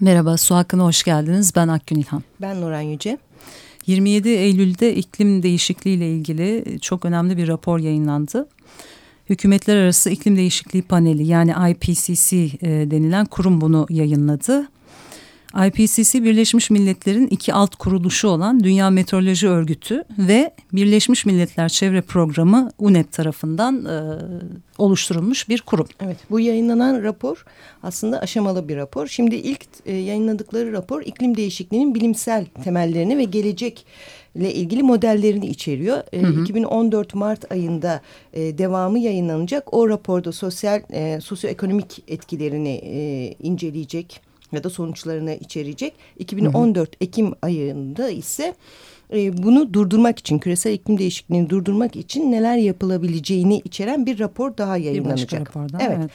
Merhaba, Su Hakkı'na hoş geldiniz. Ben Akgün İlhan. Ben Nuran Yüce. 27 Eylül'de iklim değişikliği ile ilgili çok önemli bir rapor yayınlandı. Hükümetler Arası İklim Değişikliği Paneli yani IPCC e, denilen kurum bunu yayınladı. IPCC Birleşmiş Milletler'in iki alt kuruluşu olan Dünya Meteoroloji Örgütü ve Birleşmiş Milletler Çevre Programı UNEP tarafından e, oluşturulmuş bir kurum. Evet bu yayınlanan rapor aslında aşamalı bir rapor. Şimdi ilk e, yayınladıkları rapor iklim değişikliğinin bilimsel temellerini ve gelecek ile ilgili modellerini içeriyor. E, hı hı. 2014 Mart ayında e, devamı yayınlanacak. O raporda sosyal e, sosyoekonomik etkilerini e, inceleyecek ya da sonuçlarını içerecek. 2014 hı hı. Ekim ayında ise e, bunu durdurmak için küresel iklim değişikliğini durdurmak için neler yapılabileceğini içeren bir rapor daha yayınlanacak. Bir raporda, evet. evet.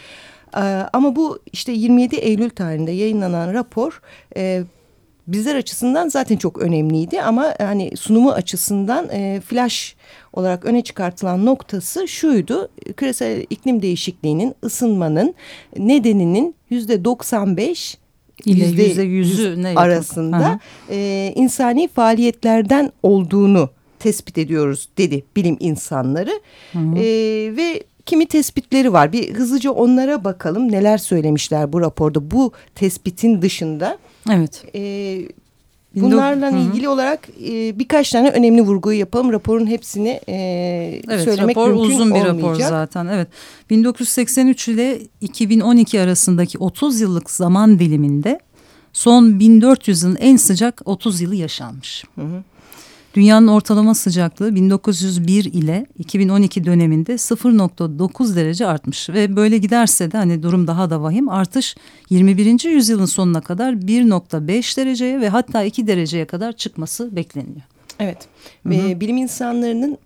E, ama bu işte 27 Eylül tarihinde yayınlanan rapor e, bizler açısından zaten çok önemliydi ama hani sunumu açısından e, flash olarak öne çıkartılan noktası şuydu. Küresel iklim değişikliğinin ısınmanın nedeninin yüzde 95 ile yüzde yüzü arasında e, insani faaliyetlerden olduğunu tespit ediyoruz dedi bilim insanları. Hı hı. E, ve kimi tespitleri var. Bir hızlıca onlara bakalım neler söylemişler bu raporda bu tespitin dışında. Evet. E, Bunlarla Hı -hı. ilgili olarak e, birkaç tane önemli vurguyu yapalım. Raporun hepsini e, evet, söylemek rapor mümkün uzun bir rapor zaten. Evet. 1983 ile 2012 arasındaki 30 yıllık zaman diliminde son 1400 yılın en sıcak 30 yılı yaşanmış. Hı hı. Dünyanın ortalama sıcaklığı 1901 ile 2012 döneminde 0.9 derece artmış ve böyle giderse de hani durum daha da vahim artış 21. yüzyılın sonuna kadar 1.5 dereceye ve hatta 2 dereceye kadar çıkması bekleniyor. Evet ve bilim insanlarının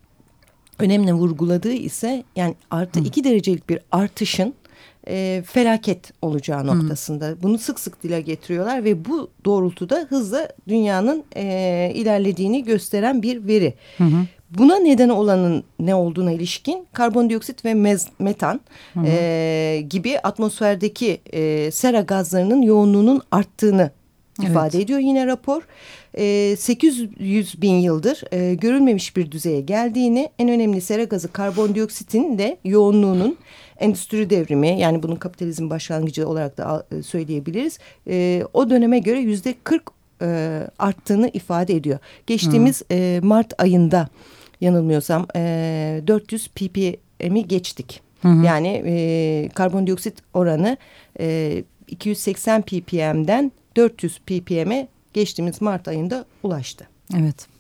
önemli vurguladığı ise yani artı 2 derecelik bir artışın e, felaket olacağı noktasında. Hı. Bunu sık sık dile getiriyorlar ve bu doğrultuda hızla dünyanın e, ilerlediğini gösteren bir veri. Hı hı. Buna neden olanın ne olduğuna ilişkin karbondioksit ve mez, metan hı hı. E, gibi atmosferdeki e, sera gazlarının yoğunluğunun arttığını evet. ifade ediyor yine rapor. E, 800 bin yıldır e, görülmemiş bir düzeye geldiğini en önemli sera gazı karbondioksitin de yoğunluğunun endüstri devrimi yani bunun kapitalizm başlangıcı olarak da e, söyleyebiliriz. E, o döneme göre yüzde 40 e, arttığını ifade ediyor. Geçtiğimiz e, Mart ayında yanılmıyorsam e, 400 ppm'i geçtik. Hı hı. Yani e, karbondioksit oranı e, 280 ppm'den 400 ppm'e geçtiğimiz Mart ayında ulaştı. Evet.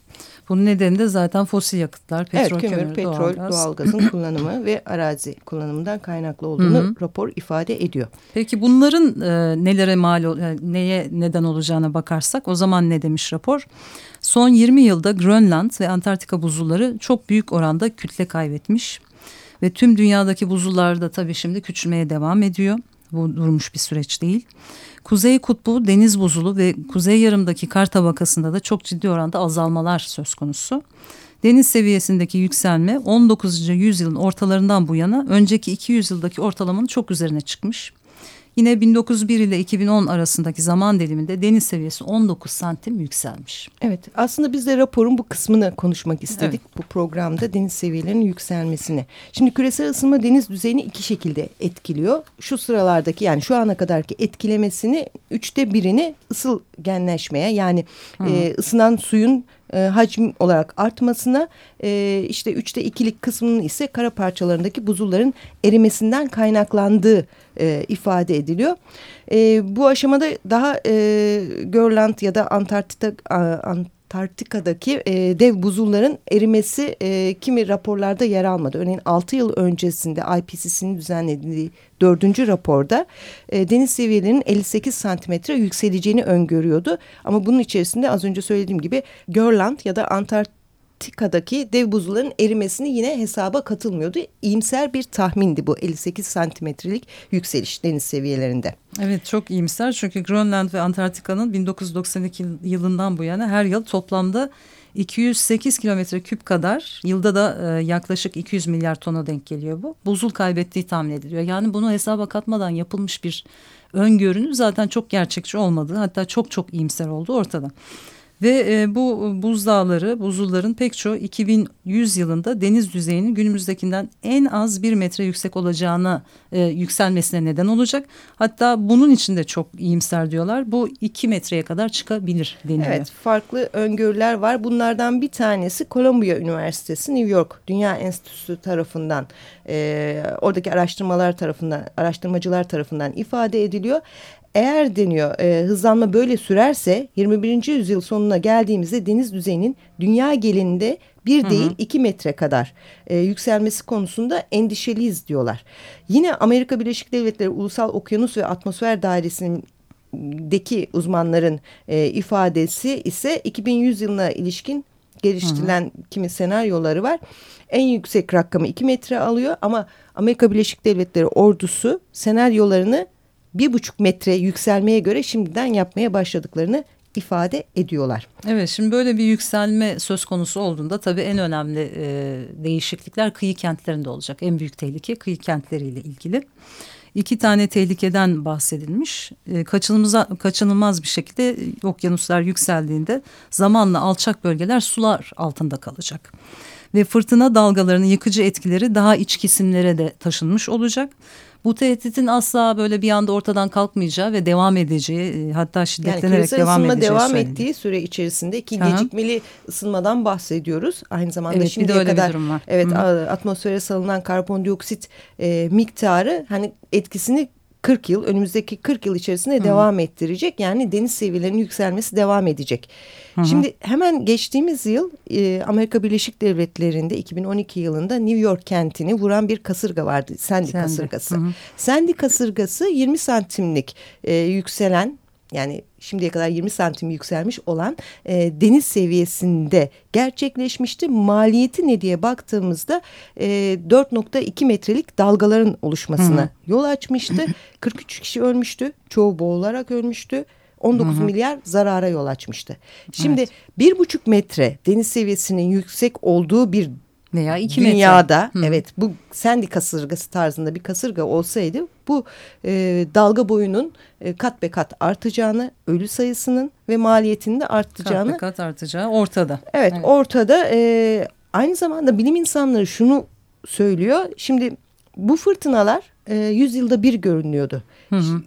Bunun nedeni de zaten fosil yakıtlar, petrol, evet, kömür, petrol, doğalgaz. doğalgazın kullanımı ve arazi kullanımından kaynaklı olduğunu Hı -hı. rapor ifade ediyor. Peki bunların e, nelere mal, e, neye neden olacağına bakarsak o zaman ne demiş rapor? Son 20 yılda Grönland ve Antarktika buzulları çok büyük oranda kütle kaybetmiş ve tüm dünyadaki buzullar da tabii şimdi küçülmeye devam ediyor. Bu durmuş bir süreç değil. Kuzey kutbu deniz buzulu ve kuzey yarımdaki kar tabakasında da çok ciddi oranda azalmalar söz konusu. Deniz seviyesindeki yükselme 19. yüzyılın ortalarından bu yana önceki 200 yıldaki ortalamanın çok üzerine çıkmış. Yine 1901 ile 2010 arasındaki zaman diliminde deniz seviyesi 19 santim yükselmiş. Evet aslında biz de raporun bu kısmını konuşmak istedik evet. bu programda deniz seviyelerinin yükselmesini. Şimdi küresel ısınma deniz düzeyini iki şekilde etkiliyor. Şu sıralardaki yani şu ana kadarki etkilemesini üçte birini ısıl genleşmeye yani e, ısınan suyun e, hacim olarak artmasına e, işte üçte ikilik kısmının ise kara parçalarındaki buzulların erimesinden kaynaklandığı e, ifade ediliyor. E, bu aşamada daha e, Görland ya da Antarktika, Antarktika'daki e, dev buzulların erimesi e, kimi raporlarda yer almadı. Örneğin 6 yıl öncesinde IPCC'nin düzenlediği dördüncü raporda e, deniz seviyelerinin 58 santimetre yükseleceğini öngörüyordu. Ama bunun içerisinde az önce söylediğim gibi Görland ya da Antarktika Antarktika'daki dev buzulların erimesini yine hesaba katılmıyordu. İyimser bir tahmindi bu 58 santimetrelik yükseliş deniz seviyelerinde. Evet çok iyimser çünkü Grönland ve Antarktika'nın 1992 yılından bu yana her yıl toplamda 208 kilometre küp kadar yılda da e, yaklaşık 200 milyar tona denk geliyor bu. Buzul kaybettiği tahmin ediliyor. Yani bunu hesaba katmadan yapılmış bir öngörünün zaten çok gerçekçi olmadığı hatta çok çok iyimser olduğu ortada. Ve e, bu buzdağları, buzulların pek çoğu 2100 yılında deniz düzeyinin günümüzdekinden en az bir metre yüksek olacağına e, yükselmesine neden olacak. Hatta bunun için de çok iyimser diyorlar. Bu iki metreye kadar çıkabilir deniliyor. Evet farklı öngörüler var. Bunlardan bir tanesi Columbia Üniversitesi New York Dünya Enstitüsü tarafından e, oradaki araştırmalar tarafından araştırmacılar tarafından ifade ediliyor. Eğer deniyor e, hızlanma böyle sürerse 21. yüzyıl sonuna geldiğimizde deniz düzeyinin dünya gelinde bir değil hı hı. iki metre kadar e, yükselmesi konusunda endişeliyiz diyorlar. Yine Amerika Birleşik Devletleri Ulusal Okyanus ve Atmosfer Dairesi'ndeki uzmanların e, ifadesi ise 2100 yılına ilişkin geliştirilen hı hı. kimi senaryoları var. En yüksek rakamı iki metre alıyor ama Amerika Birleşik Devletleri ordusu senaryolarını bir buçuk metre yükselmeye göre şimdiden yapmaya başladıklarını ifade ediyorlar. Evet şimdi böyle bir yükselme söz konusu olduğunda tabii en önemli e, değişiklikler kıyı kentlerinde olacak. En büyük tehlike kıyı kentleriyle ilgili. İki tane tehlikeden bahsedilmiş. E, kaçınılmaz, kaçınılmaz bir şekilde okyanuslar yükseldiğinde zamanla alçak bölgeler sular altında kalacak. Ve fırtına dalgalarının yıkıcı etkileri daha iç kesimlere de taşınmış olacak bu tehditin asla böyle bir anda ortadan kalkmayacağı ve devam edeceği e, hatta şiddetlenerek yani devam edeceği devam söyleniyor. ettiği süre içerisinde ki Aha. gecikmeli ısınmadan bahsediyoruz. Aynı zamanda evet, şimdiye kadar evet Hı. atmosfere salınan karbondioksit e, miktarı hani etkisini 40 yıl önümüzdeki 40 yıl içerisinde Hı. devam ettirecek. Yani deniz seviyelerinin yükselmesi devam edecek. Hı. Şimdi hemen geçtiğimiz yıl e, Amerika Birleşik Devletleri'nde 2012 yılında New York kentini vuran bir kasırga vardı. Sandy, Sandy. kasırgası. Hı. Sandy kasırgası 20 santimlik e, yükselen yani şimdiye kadar 20 santim yükselmiş olan e, deniz seviyesinde gerçekleşmişti. Maliyeti ne diye baktığımızda e, 4.2 metrelik dalgaların oluşmasına Hı. yol açmıştı. 43 kişi ölmüştü. Çoğu boğularak ölmüştü. 19 hı hı. milyar zarara yol açmıştı. Şimdi bir evet. buçuk metre deniz seviyesinin yüksek olduğu bir veya iki dünyada metre. evet bu Sandy kasırgası tarzında bir kasırga olsaydı bu e, dalga boyunun e, kat be kat artacağını, ölü sayısının ve maliyetinin de artacağını. Kat be kat artacağı ortada. Evet, evet. ortada. E, aynı zamanda bilim insanları şunu söylüyor. Şimdi bu fırtınalar e, 100 yılda bir görünüyordu. Hı hı.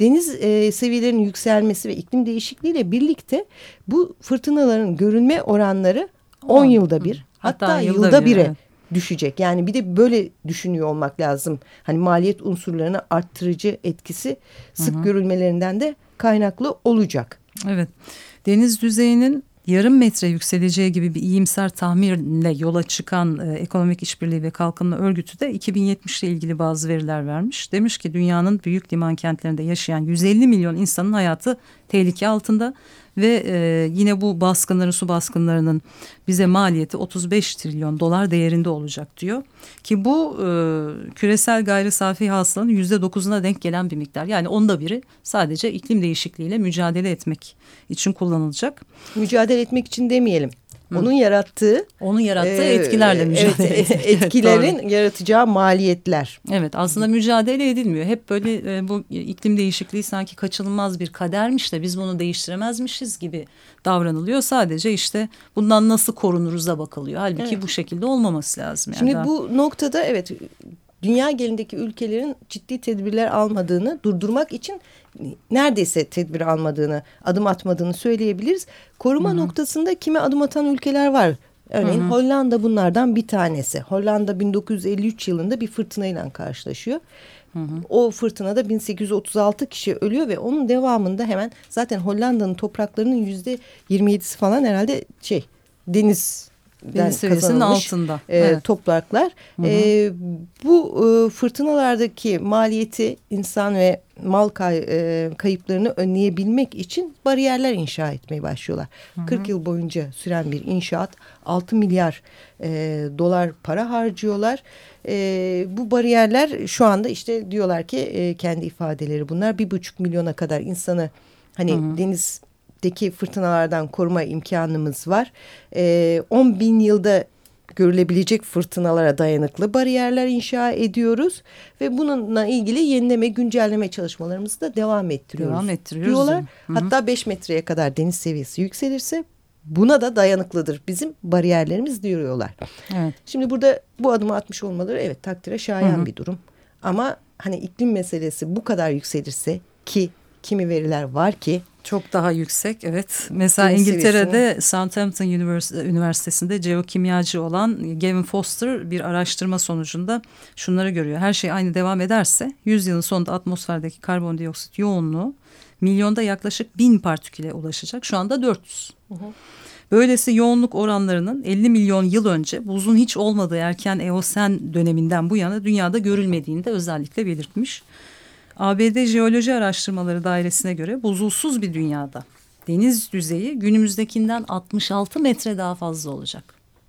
Deniz e, seviyelerinin yükselmesi ve iklim değişikliğiyle birlikte bu fırtınaların görünme oranları 10 yılda bir hatta, hatta yılda, yılda bire evet. düşecek. Yani bir de böyle düşünüyor olmak lazım. Hani maliyet unsurlarını arttırıcı etkisi sık hı hı. görülmelerinden de kaynaklı olacak. Evet. Deniz düzeyinin yarım metre yükseleceği gibi bir iyimser tahminle yola çıkan e, Ekonomik İşbirliği ve Kalkınma Örgütü de 2070 ile ilgili bazı veriler vermiş. Demiş ki dünyanın büyük liman kentlerinde yaşayan 150 milyon insanın hayatı tehlike altında ve e, yine bu baskınların su baskınlarının bize maliyeti 35 trilyon dolar değerinde olacak diyor. Ki bu e, küresel gayri safi hasılanın yüzde dokuzuna denk gelen bir miktar. Yani onda biri sadece iklim değişikliğiyle mücadele etmek için kullanılacak. Mücadele etmek için demeyelim. Onun yarattığı onun yarattığı e, etkilerle mücadele evet, etkilerin evet, yaratacağı maliyetler. Evet aslında mücadele edilmiyor. Hep böyle e, bu iklim değişikliği sanki kaçınılmaz bir kadermiş de biz bunu değiştiremezmişiz gibi davranılıyor. Sadece işte bundan nasıl korunuruza bakılıyor. Halbuki evet. bu şekilde olmaması lazım. Yani Şimdi bu noktada evet dünya gelindeki ülkelerin ciddi tedbirler almadığını durdurmak için neredeyse tedbir almadığını, adım atmadığını söyleyebiliriz. Koruma Hı -hı. noktasında kime adım atan ülkeler var. Örneğin Hı -hı. Hollanda bunlardan bir tanesi. Hollanda 1953 yılında bir fırtınayla karşılaşıyor. Hı hı. O fırtınada 1836 kişi ölüyor ve onun devamında hemen zaten Hollanda'nın topraklarının yüzde 27'si falan herhalde şey deniz deniz seviyesinin altında e, evet. topraklar. Hı hı. E, bu e, fırtınalardaki maliyeti insan ve mal kay, e, kayıplarını önleyebilmek için bariyerler inşa etmeye başlıyorlar. Hı hı. 40 yıl boyunca süren bir inşaat 6 milyar e, dolar para harcıyorlar. E, bu bariyerler şu anda işte diyorlar ki e, kendi ifadeleri bunlar bir buçuk milyona kadar insanı hani hı hı. deniz deki fırtınalardan koruma imkanımız var. E, 10 bin yılda görülebilecek fırtınalara dayanıklı bariyerler inşa ediyoruz ve bununla ilgili yenileme güncelleme çalışmalarımızı da devam ettiriyoruz. Devam ettiriyoruz. Diyorlar. Hı -hı. Hatta 5 metreye kadar deniz seviyesi yükselirse buna da dayanıklıdır bizim bariyerlerimiz diyorlar. Evet. Şimdi burada bu adımı atmış olmaları evet takdire şayan Hı -hı. bir durum. Ama hani iklim meselesi bu kadar yükselirse ki kimi veriler var ki çok daha yüksek evet. Mesela Deniz İngiltere'de. Southampton Üniversitesi'nde jeokimyacı olan Gavin Foster bir araştırma sonucunda şunları görüyor. Her şey aynı devam ederse 100 yılın sonunda atmosferdeki karbondioksit yoğunluğu milyonda yaklaşık bin partiküle ulaşacak. Şu anda 400. Hı hı. Böylesi yoğunluk oranlarının 50 milyon yıl önce buzun hiç olmadığı erken Eosen döneminden bu yana dünyada görülmediğini de özellikle belirtmiş. ABD Jeoloji Araştırmaları Dairesi'ne göre buzulsuz bir dünyada deniz düzeyi günümüzdekinden 66 metre daha fazla olacak.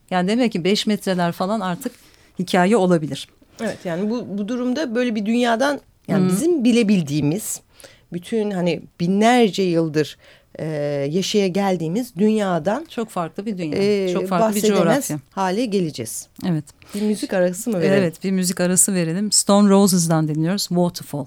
Yani demek ki 5 metreler falan artık hikaye olabilir. Evet yani bu, bu durumda böyle bir dünyadan yani hmm. bizim bilebildiğimiz bütün hani binlerce yıldır e, yaşaya geldiğimiz dünyadan çok farklı bir dünya. E, çok farklı bir coğrafya. hale geleceğiz. Evet. Bir müzik arası mı verelim? Evet bir müzik arası verelim. Stone Roses'dan dinliyoruz Waterfall.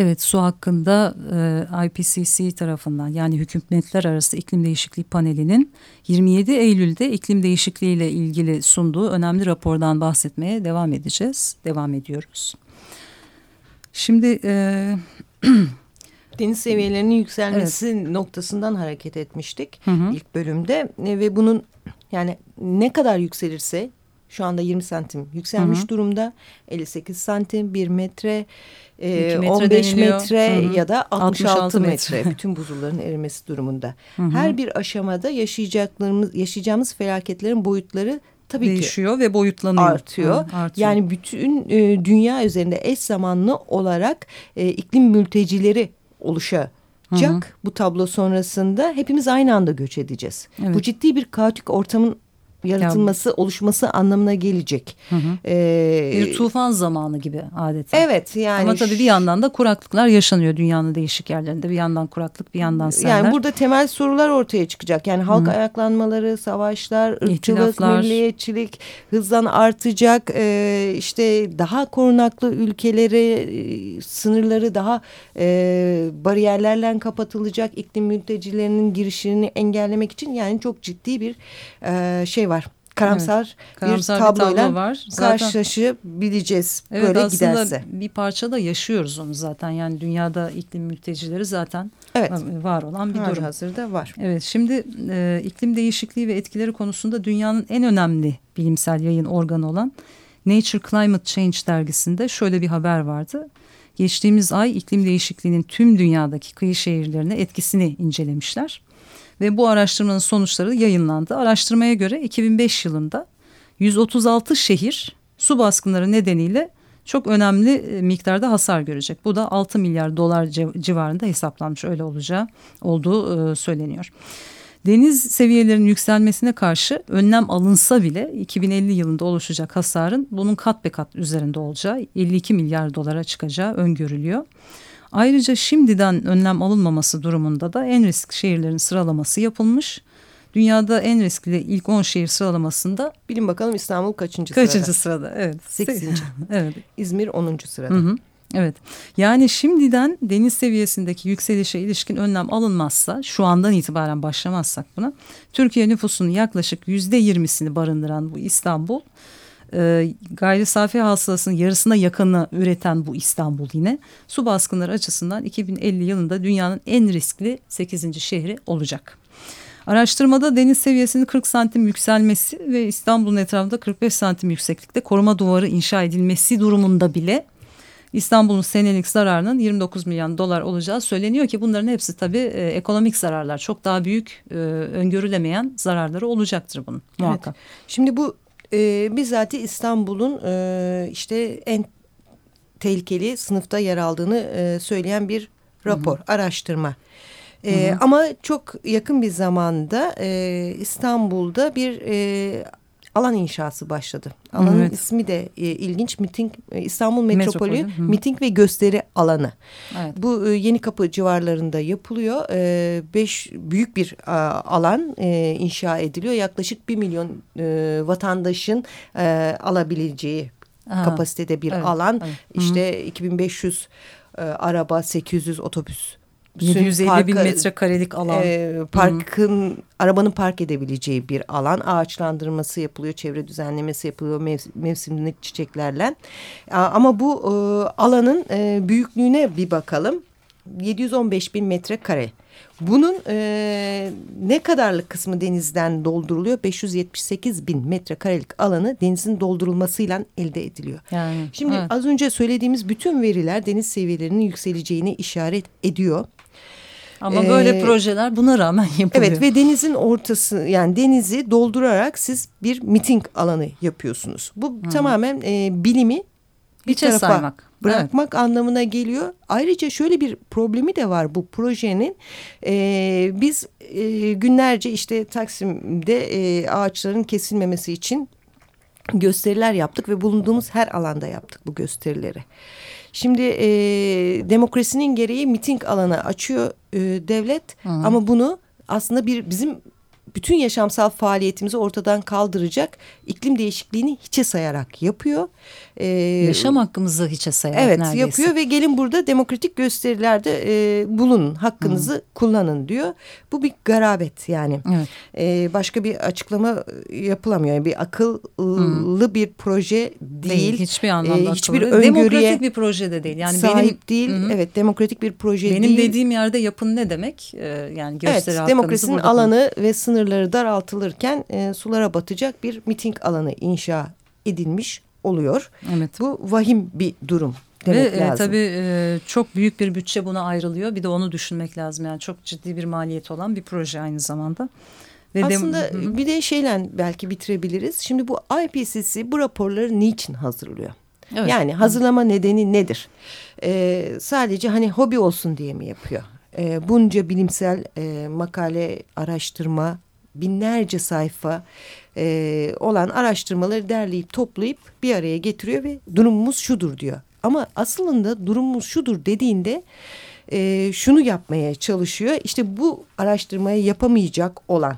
Evet su hakkında e, IPCC tarafından yani Hükümetler Arası İklim Değişikliği Paneli'nin 27 Eylül'de iklim değişikliği ile ilgili sunduğu önemli rapordan bahsetmeye devam edeceğiz. Devam ediyoruz. Şimdi e, deniz seviyelerinin yükselmesi evet. noktasından hareket etmiştik hı hı. ilk bölümde e, ve bunun yani ne kadar yükselirse şu anda 20 santim yükselmiş hı hı. durumda 58 santim 1 metre, e, metre 15 deniliyor. metre hı hı. ya da 66, 66 metre. metre bütün buzulların erimesi durumunda. Hı hı. Her bir aşamada yaşayacaklarımız yaşayacağımız felaketlerin boyutları tabii değişiyor ki ve boyutlanıyor. Artıyor. Hı, artıyor. Yani bütün e, dünya üzerinde eş zamanlı olarak e, iklim mültecileri oluşacak. Hı hı. Bu tablo sonrasında hepimiz aynı anda göç edeceğiz. Evet. Bu ciddi bir kaotik ortamın yaratılması, ya, oluşması anlamına gelecek. Hı hı. Ee, bir tufan zamanı gibi adeta. Evet yani. Ama tabii bir yandan da kuraklıklar yaşanıyor dünyanın değişik yerlerinde. Bir yandan kuraklık, bir yandan seller. Yani burada temel sorular ortaya çıkacak. Yani halk hı. ayaklanmaları, savaşlar, ırkçılık, milliyetçilik hızdan artacak. Ee, işte daha korunaklı ülkeleri, e, sınırları daha e, bariyerlerle kapatılacak. iklim mültecilerinin girişini engellemek için yani çok ciddi bir e, şey var karamsar, evet, karamsar bir tabloyla bir tablo var. Zaten, karşılaşabileceğiz evet, böyle aslında giderse. bir parça da yaşıyoruz onu zaten. Yani dünyada iklim mültecileri zaten evet. var olan bir Hali durum. hazırda var. Evet şimdi e, iklim değişikliği ve etkileri konusunda dünyanın en önemli bilimsel yayın organı olan Nature Climate Change dergisinde şöyle bir haber vardı. Geçtiğimiz ay iklim değişikliğinin tüm dünyadaki kıyı şehirlerine etkisini incelemişler ve bu araştırmanın sonuçları yayınlandı. Araştırmaya göre 2005 yılında 136 şehir su baskınları nedeniyle çok önemli e, miktarda hasar görecek. Bu da 6 milyar dolar civarında hesaplanmış öyle olacağı olduğu e, söyleniyor. Deniz seviyelerinin yükselmesine karşı önlem alınsa bile 2050 yılında oluşacak hasarın bunun kat be kat üzerinde olacağı 52 milyar dolara çıkacağı öngörülüyor. Ayrıca şimdiden önlem alınmaması durumunda da en riskli şehirlerin sıralaması yapılmış. Dünyada en riskli ilk 10 şehir sıralamasında bilin bakalım İstanbul kaçıncı, kaçıncı sırada? Kaçıncı sırada? Evet. 8. evet. İzmir 10. sırada. Hı hı. Evet yani şimdiden deniz seviyesindeki yükselişe ilişkin önlem alınmazsa şu andan itibaren başlamazsak buna Türkiye nüfusunun yaklaşık yüzde yirmisini barındıran bu İstanbul e, gayri safi hasılasının yarısına yakını üreten bu İstanbul yine su baskınları açısından 2050 yılında dünyanın en riskli 8. şehri olacak. Araştırmada deniz seviyesinin 40 santim yükselmesi ve İstanbul'un etrafında 45 santim yükseklikte koruma duvarı inşa edilmesi durumunda bile İstanbul'un senelik zararının 29 milyon dolar olacağı söyleniyor ki bunların hepsi tabii e, ekonomik zararlar. Çok daha büyük e, öngörülemeyen zararları olacaktır bunun muhakkak. Evet. Şimdi bu e, bizzat İstanbul'un e, işte en tehlikeli sınıfta yer aldığını e, söyleyen bir rapor, hı hı. araştırma. E, hı hı. Ama çok yakın bir zamanda e, İstanbul'da bir e, alan inşası başladı. Alanın evet. ismi de e, ilginç. Miting e, İstanbul Metropolü, Metropolü. Miting ve Gösteri Alanı. Evet. Bu e, Yeni Kapı civarlarında yapılıyor. E, beş büyük bir a, alan e, inşa ediliyor. Yaklaşık bir milyon e, vatandaşın e, alabileceği Aha. kapasitede bir evet. alan. Evet. İşte Hı -hı. 2500 e, araba, 800 otobüs 750 parka, bin metrekarelik alan. E, parkın, Hı. arabanın park edebileceği bir alan. Ağaçlandırması yapılıyor, çevre düzenlemesi yapılıyor mev, mevsimlik çiçeklerle. Ama bu e, alanın e, büyüklüğüne bir bakalım. 715 bin metrekare. Bunun e, ne kadarlık kısmı denizden dolduruluyor? 578 bin metrekarelik alanı denizin doldurulmasıyla elde ediliyor. Yani, Şimdi evet. az önce söylediğimiz bütün veriler deniz seviyelerinin yükseleceğini işaret ediyor. Ama ee, böyle projeler buna rağmen yapılıyor. Evet ve denizin ortası yani denizi doldurarak siz bir miting alanı yapıyorsunuz. Bu hmm. tamamen e, bilimi bir Hiçe tarafa saymak. bırakmak evet. anlamına geliyor. Ayrıca şöyle bir problemi de var bu projenin. E, biz e, günlerce işte Taksim'de e, ağaçların kesilmemesi için gösteriler yaptık ve bulunduğumuz her alanda yaptık bu gösterileri. Şimdi e, demokrasinin gereği miting alanı açıyor e, devlet Hı. ama bunu aslında bir bizim bütün yaşamsal faaliyetimizi ortadan kaldıracak iklim değişikliğini hiçe sayarak yapıyor. Ee, Yaşam hakkımızı hiçe sayarak evet, neredeyse. yapıyor ve gelin burada demokratik gösterilerde e, bulunun, hakkınızı Hı. kullanın diyor. Bu bir garabet yani. Evet. E, başka bir açıklama yapılamıyor. Yani bir akıllı Hı. bir proje değil. değil hiçbir anlamda e, hiçbir öngörüye Demokratik bir proje de değil. Yani sahip benim, değil. Hı. Evet, demokratik bir proje benim değil. Benim dediğim yerde yapın ne demek? E, yani gösteri evet, demokrasinin alanı ve sınırları daraltılırken e, sulara batacak bir miting alanı inşa edilmiş oluyor. Evet. Bu vahim bir durum demek Ve, lazım. E, tabii e, çok büyük bir bütçe buna ayrılıyor. Bir de onu düşünmek lazım. Yani çok ciddi bir maliyeti olan bir proje aynı zamanda. Ve Aslında de, bir de şeyle belki bitirebiliriz. Şimdi bu IPCC bu raporları niçin hazırlıyor? Evet. Yani hazırlama nedeni nedir? Ee, sadece hani hobi olsun diye mi yapıyor? Ee, bunca bilimsel e, makale, araştırma, binlerce sayfa e, olan araştırmaları derleyip toplayıp bir araya getiriyor ve durumumuz şudur diyor. Ama aslında durumumuz şudur dediğinde e, şunu yapmaya çalışıyor. İşte bu araştırmayı yapamayacak olan,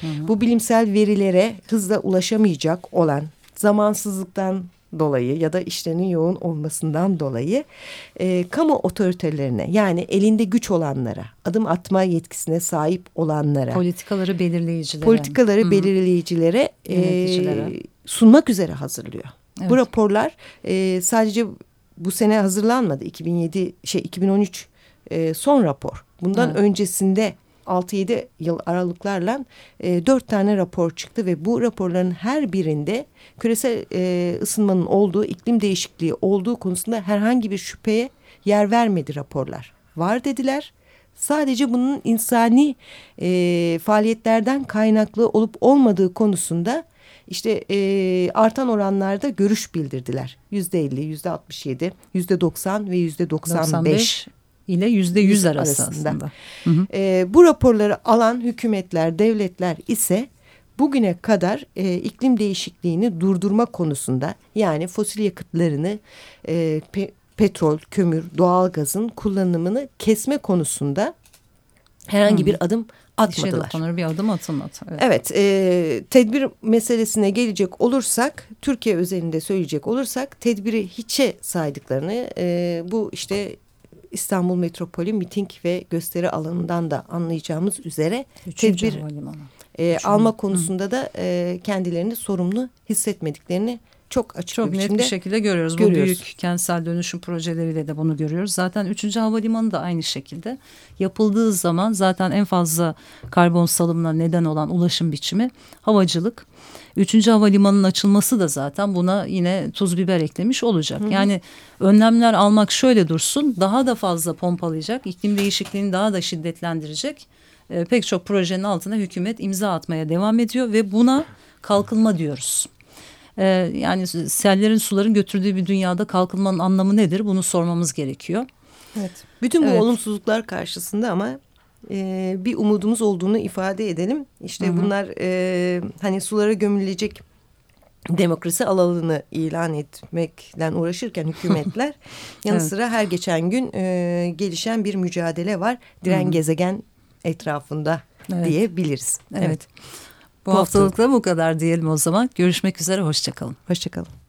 hı hı. bu bilimsel verilere hızla ulaşamayacak olan, zamansızlıktan dolayı ya da işlerinin yoğun olmasından dolayı e, kamu otoritelerine yani elinde güç olanlara, adım atma yetkisine sahip olanlara, politikaları belirleyicilere, politikaları Hı -hı. belirleyicilere e, sunmak üzere hazırlıyor. Evet. Bu raporlar e, sadece bu sene hazırlanmadı. 2007 şey 2013 e, son rapor. Bundan evet. öncesinde 6-7 yıl aralıklarla e, 4 tane rapor çıktı ve bu raporların her birinde küresel e, ısınmanın olduğu, iklim değişikliği olduğu konusunda herhangi bir şüpheye yer vermedi raporlar. Var dediler. Sadece bunun insani e, faaliyetlerden kaynaklı olup olmadığı konusunda işte e, artan oranlarda görüş bildirdiler. Yüzde elli, yüzde altmış yedi, yüzde doksan ve yüzde doksan beş ile yüzde yüz arasında. Hı hı. E, bu raporları alan hükümetler, devletler ise bugüne kadar e, iklim değişikliğini durdurma konusunda yani fosil yakıtlarını e, pe petrol, kömür, doğalgazın kullanımını kesme konusunda herhangi Hı. bir adım atmadılar. Şey bir adım atılmadı. Evet, evet e, tedbir meselesine gelecek olursak, Türkiye özelinde söyleyecek olursak tedbiri hiçe saydıklarını e, bu işte İstanbul Metropolü miting ve gösteri alanından da anlayacağımız üzere Üçüncü tedbir e, alma konusunda Hı. da e, kendilerini sorumlu hissetmediklerini çok açık çok bir net bir şekilde görüyoruz. görüyoruz. Bu büyük kentsel dönüşüm projeleriyle de bunu görüyoruz. Zaten 3. Havalimanı da aynı şekilde yapıldığı zaman zaten en fazla karbon salımına neden olan ulaşım biçimi havacılık. Üçüncü havalimanının açılması da zaten buna yine tuz biber eklemiş olacak. Hı hı. Yani önlemler almak şöyle dursun daha da fazla pompalayacak, iklim değişikliğini daha da şiddetlendirecek. E, pek çok projenin altına hükümet imza atmaya devam ediyor ve buna kalkınma diyoruz. E, yani sellerin suların götürdüğü bir dünyada kalkınmanın anlamı nedir? Bunu sormamız gerekiyor. Evet. Bütün bu evet. olumsuzluklar karşısında ama e, bir umudumuz olduğunu ifade edelim. İşte Hı -hı. bunlar e, hani sulara gömülecek demokrasi alanını ilan etmekle uğraşırken hükümetler yanı evet. sıra her geçen gün e, gelişen bir mücadele var. Diren Hı -hı. gezegen etrafında evet. diyebiliriz. Evet. evet. Bu, bu haftalıkta bu kadar diyelim o zaman. Görüşmek üzere, hoşçakalın. Hoşçakalın.